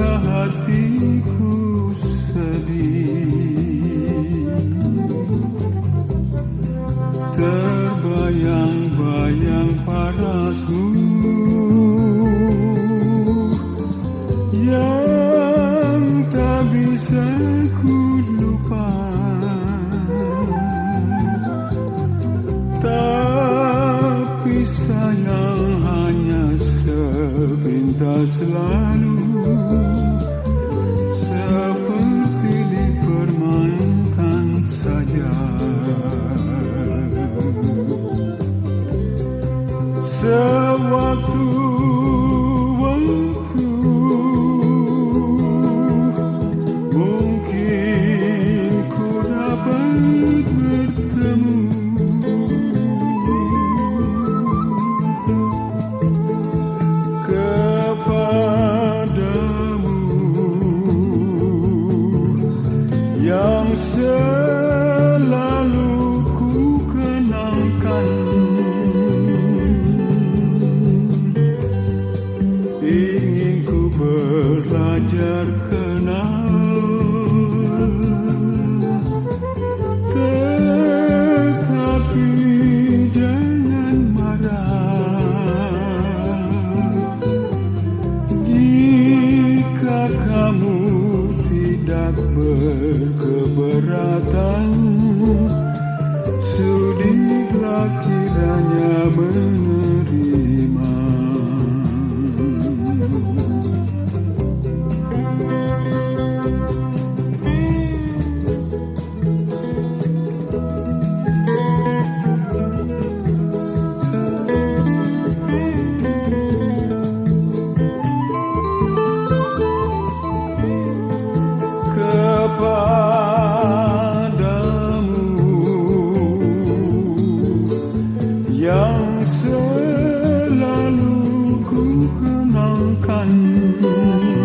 Hatiku sedih Terbayang-bayang parasmu Yang tak bisa ku lupa Tapi sayang hanya sebentar selalu. sewaktu-waktu mungkin ku dapat bertemu. Kepadamu yang sewaktu belajar kenal. Tetapi jangan marah. Jika kamu tidak berkeberatan 根。